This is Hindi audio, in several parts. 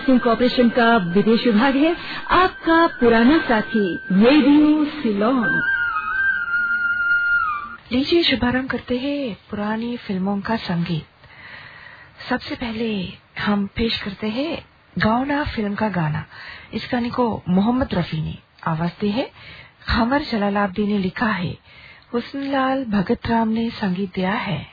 ब्रॉडकास्टिंग कॉरपोरेशन का विदेश विभाग है। आपका पुराना साथी रेडियो सिलोन लीजिए शुभारंभ करते हैं पुरानी फ़िल्मों का संगीत। सबसे पहले हम पेश करते हैं गावना फ़िल्म का गाना। इस गाने को मोहम्मद रफी ने आवाज़ दी है। खमर जलालाब्दी ने लिखा है। हुसनलाल भगत राम ने संगीत दिया है।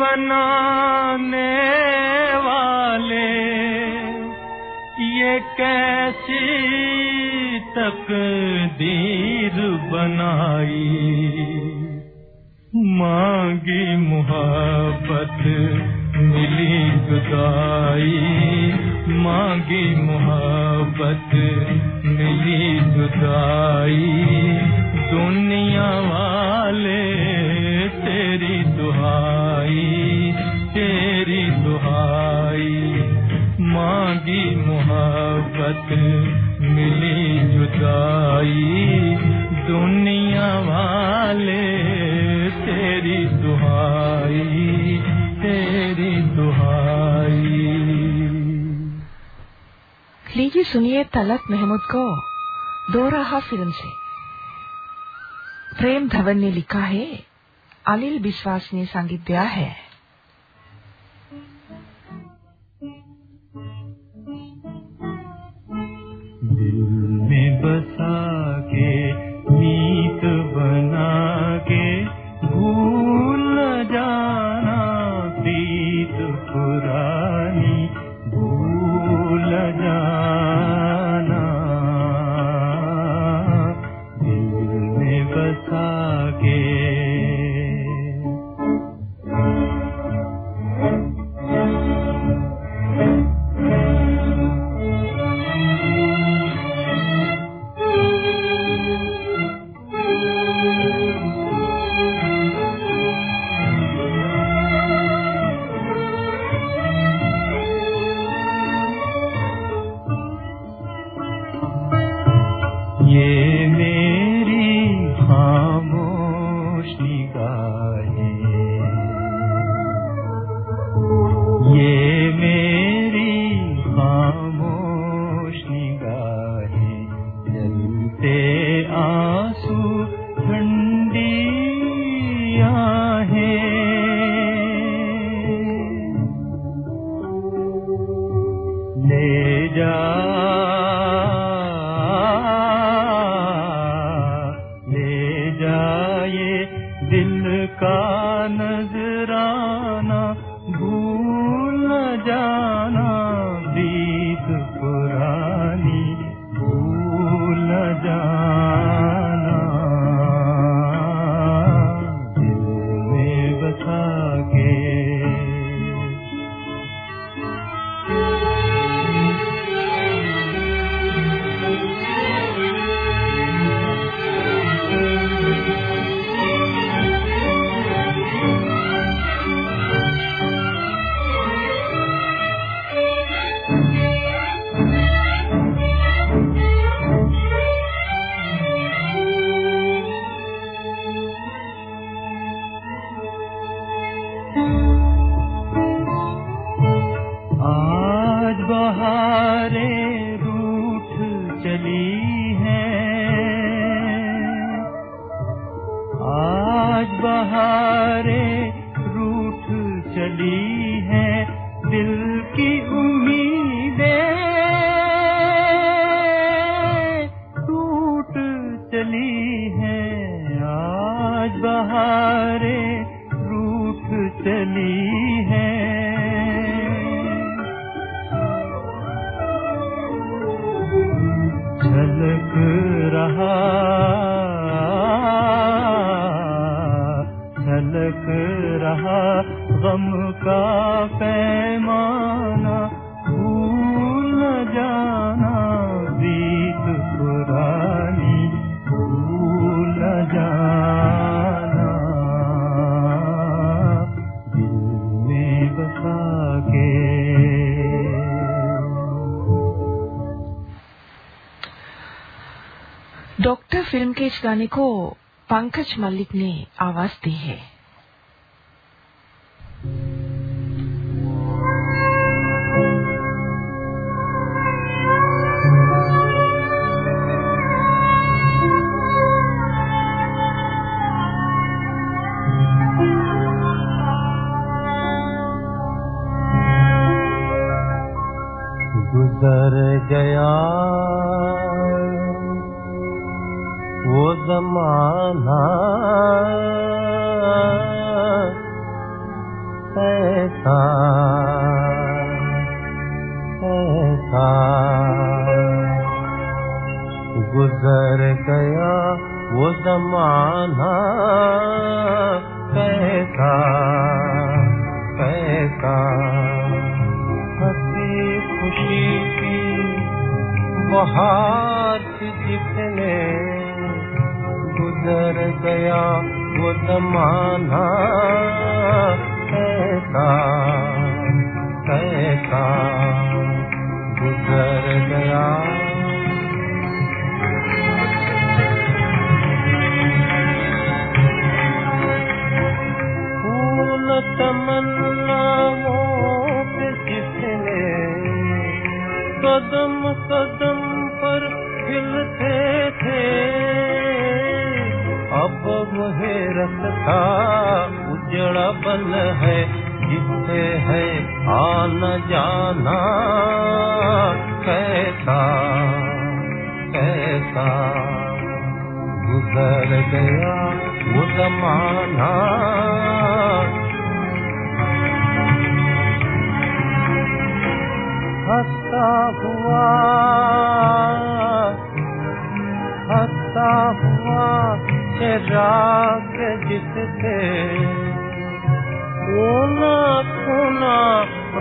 बनाने वाले ये कैसी तकदीर बनाई। मांगी मोहब्बत मिली जुदाई मांगी मोहब्बत मिली जुदाई दुनिया वाले, तेरी दुहाई तेरी दुहाई। मांगी मोहब्बत मिली जुदाई, दुनिया वाले, तेरी दुहाई तेरी दुहाई। लीजिए सुनिए तलत महमूद को दो रहा फ़िल्म से। प्रेम धवन ने लिखा है, अनिल विश्वास ने संगीत दिया है। बसा गाने को पंकज मल्लिक ने आवाज़ दी है।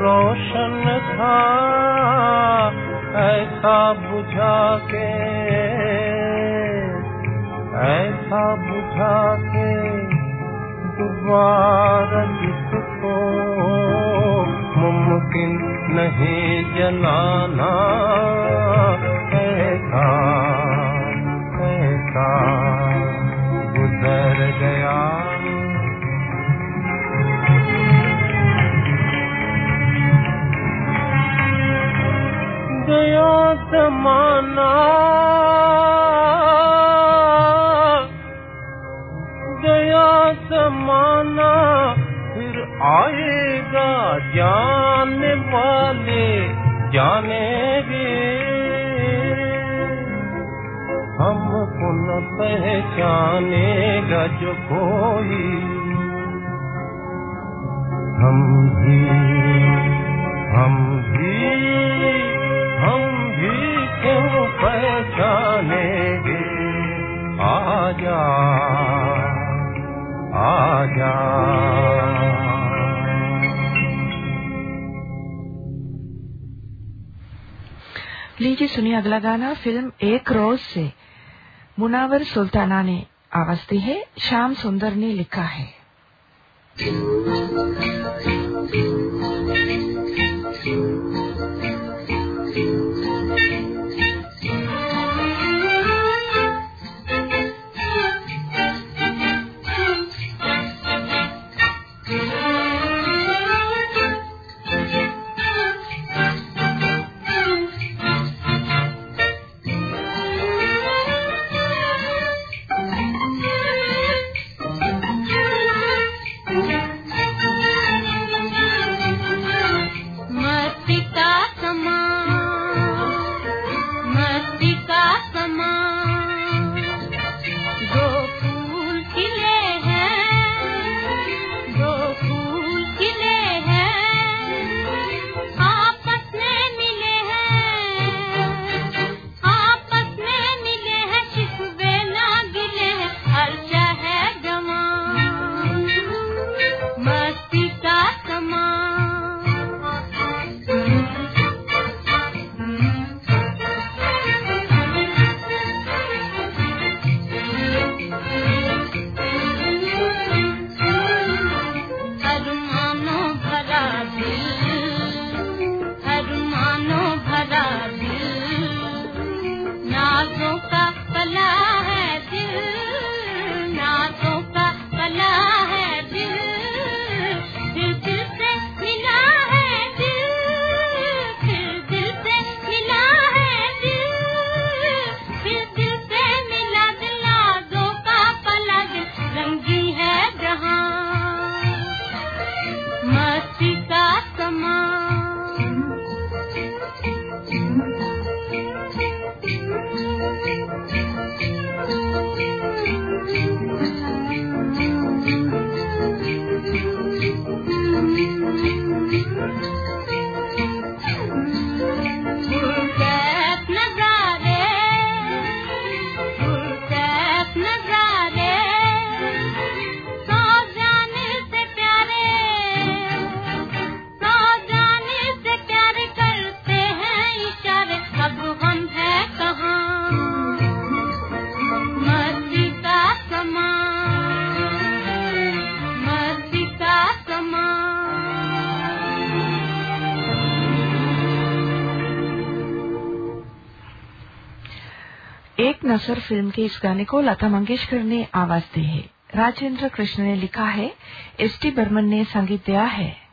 रोशन था ऐसा बुझा के ऐसा बुझा के दोबारा मुमकिन नहीं जलाना ऐसा आएगा जानने वाले, जानेंगे। हम न पहचानेगा जो कोई। हम भी हम भी हम भी क्यों पहचानेंगे? आ जा लीजिए, सुनिए अगला गाना, फ़िल्म एक रोज से। मुनावर सुल्ताना ने आवाज़ दी है, श्याम सुंदर ने लिखा है। नसर फ़िल्म के इस गाने को लता मंगेशकर ने आवाज़ दी है। राजेंद्र कृष्ण ने लिखा है, एस टी बर्मन ने संगीत दिया है।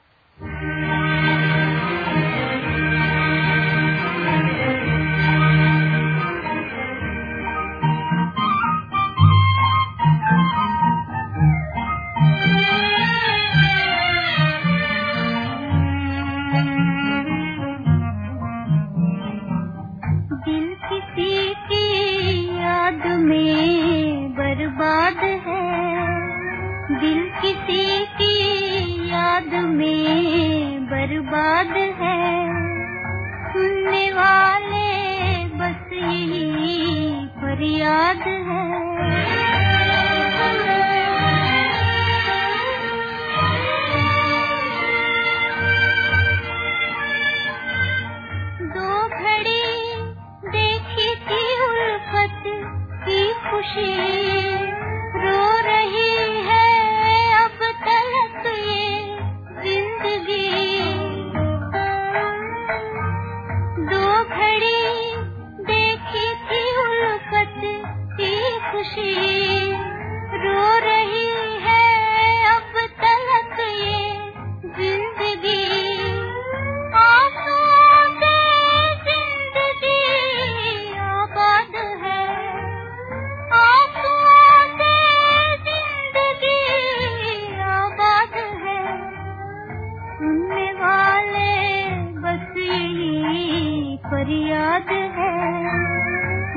याद है?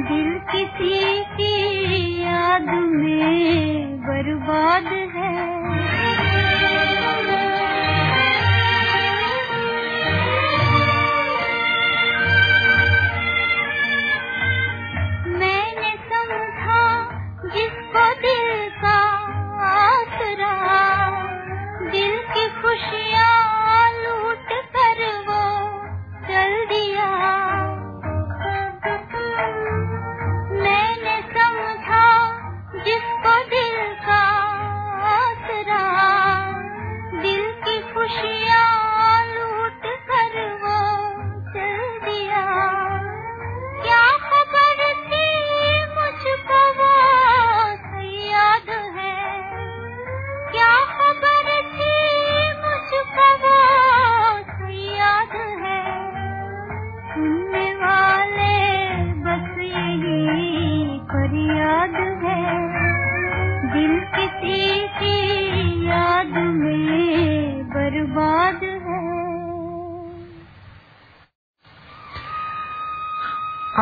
दिल किसी की याद में बर्बाद है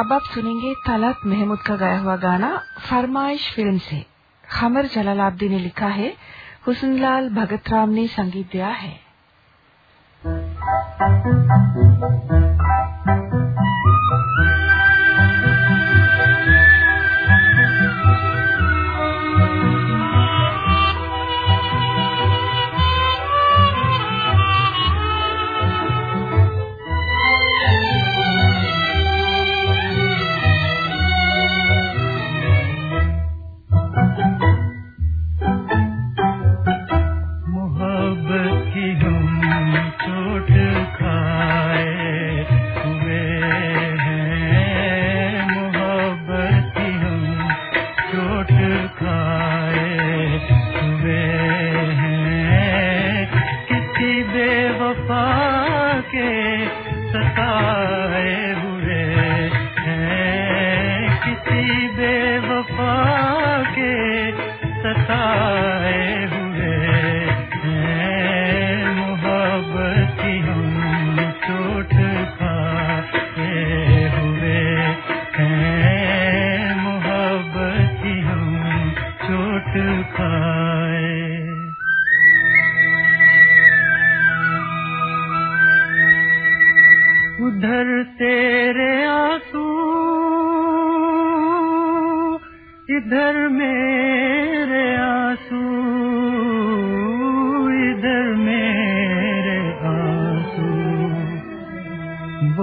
अब आप सुनेंगे तलत महमूद का गाया हुआ गाना फरमाइश फ़िल्म से। खमर जलालाब्दी ने लिखा है, हुसनलाल भगत राम ने संगीत दिया है।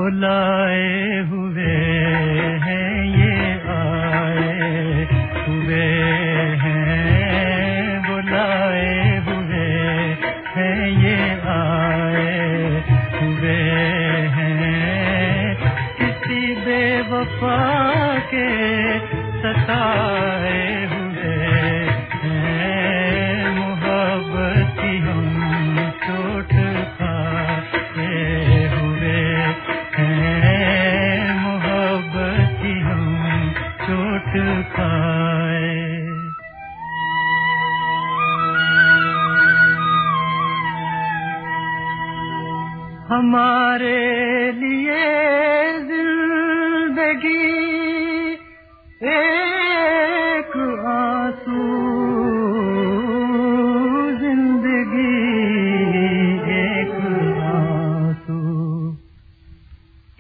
बुलाए हो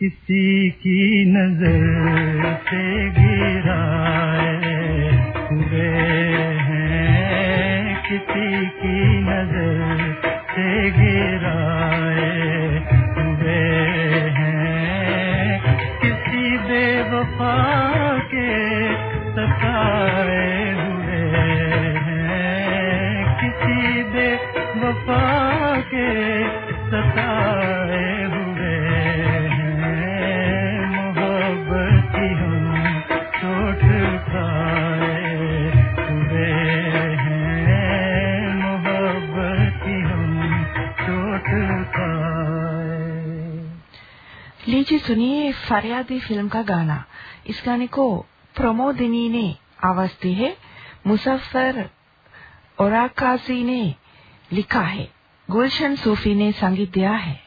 किसी की नज़र यदी फ़िल्म का गाना। इस गाने को प्रमोदिनी ने आवाज़ दी है। मुसफर और ने लिखा है। गुलशन सूफी ने संगीत दिया है।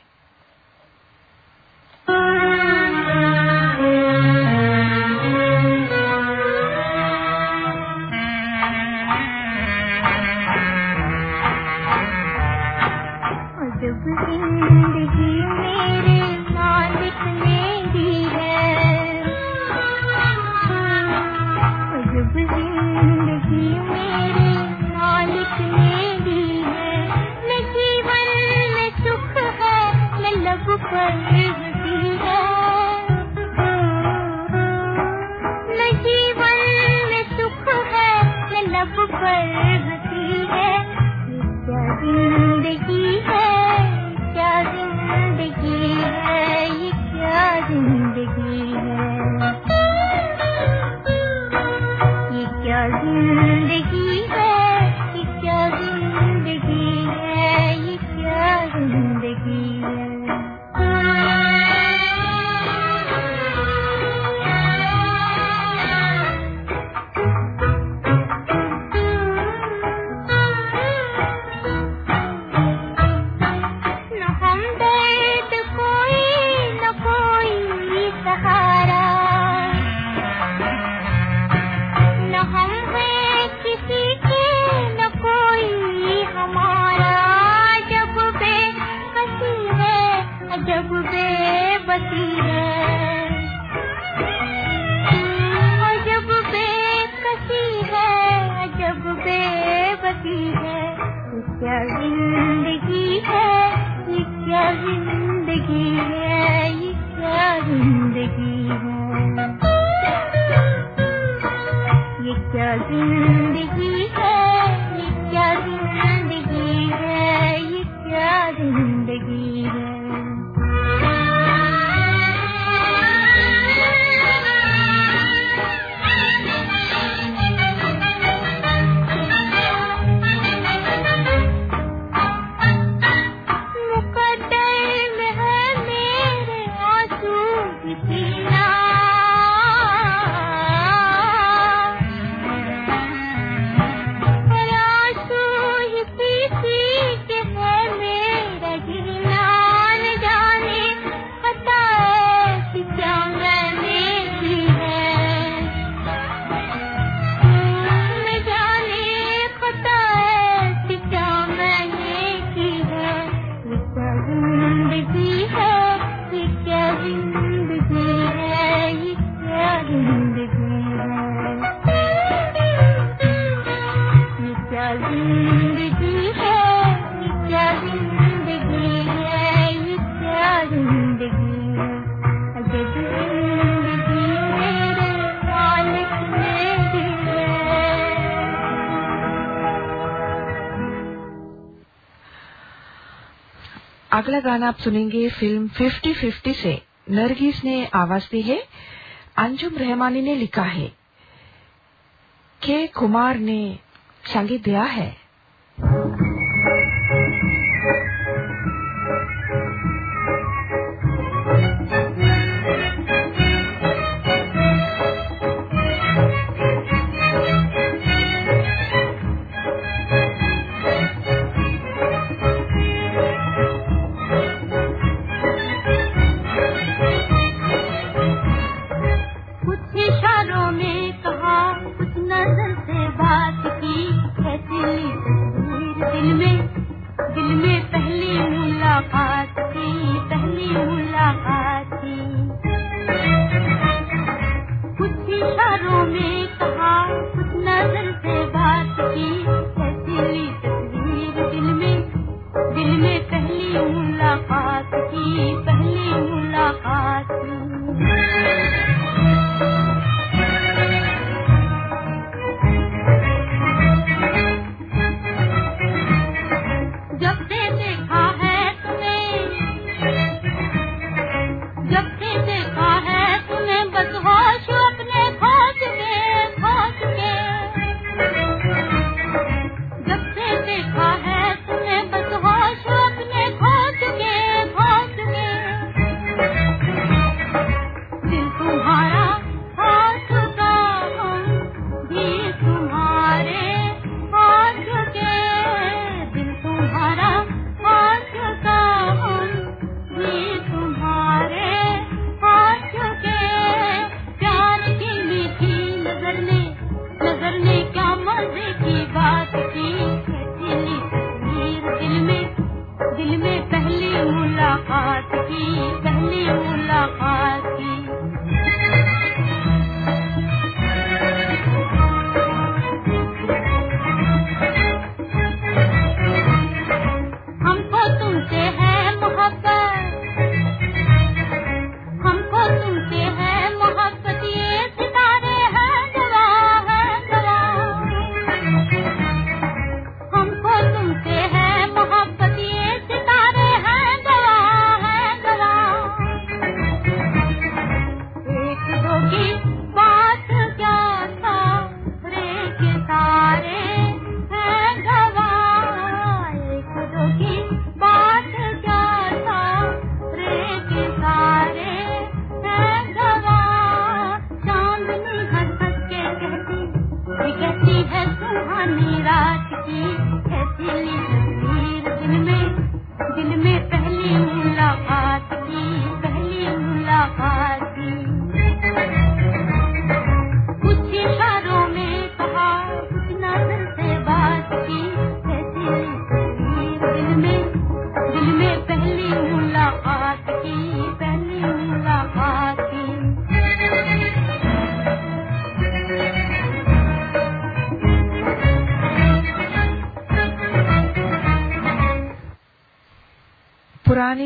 क्या ज़िंदगी है क्या ज़िंदगी अगला गाना आप सुनेंगे फ़िल्म फिफ्टी फिफ्टी से। नरगिस ने आवाज़ दी है। अंजुम रहमानी ने लिखा है। के कुमार ने संगीत दिया है।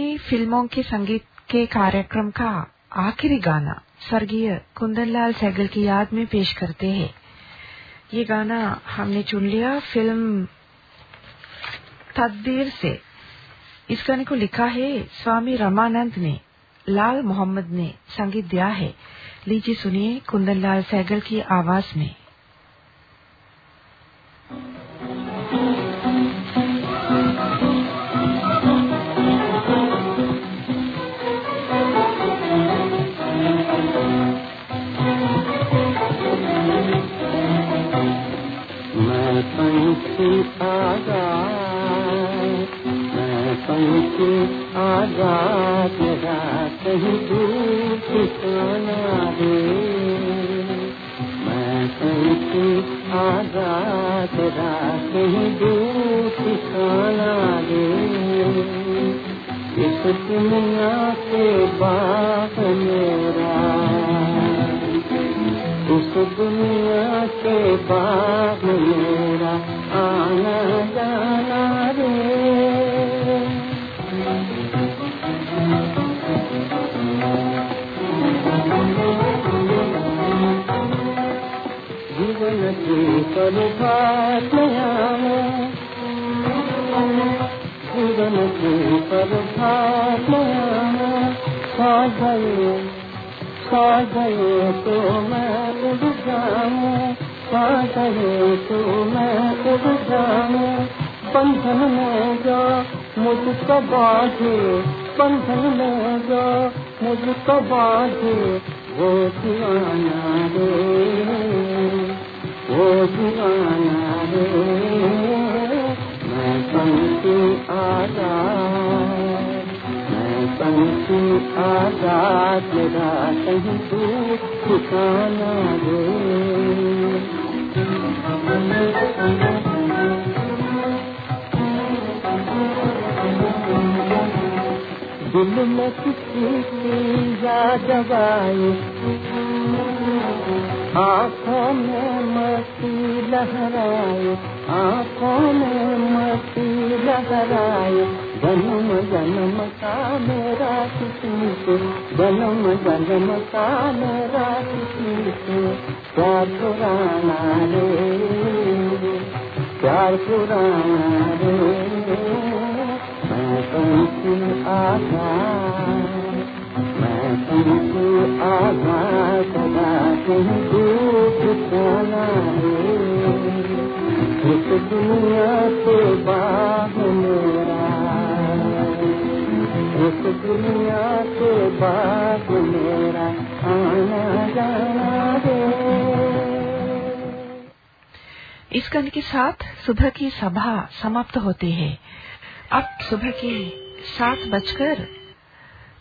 पुरानी फ़िल्मों के संगीत के कार्यक्रम का आखिरी गाना स्वर्गीय कुंदनलाल सहगल की याद में पेश करते हैं। ये गाना हमने चुन लिया फ़िल्म तकदीर से। इस गाने को लिखा है स्वामी रमानंद ने। लाल मोहम्मद ने संगीत दिया है। लीजिए सुनिए कुंदनलाल सहगल की आवाज़ में। मैं आज़ाद मैं आज़ाद इस दुनिया के बाप मेरा उस दुनिया के बाग मेरा बापल सो सो त पु वो मैं पंछी आज़ाद मैं पंछी आज़ाद मेरा कहीं रे दिल में किसी की आंखों में मस्ती लहराए आंखों में मस्ती लहराए। जन्म जन्म का मेरा किसी से जन्म जन्म का मेरा किसी से प्यार पुराना रे प्यार पुराना रे मैं तुमसे आजाद इस दुनिया इस के साथ सुबह की सभा समाप्त होती है। अब सुबह के सात बजकर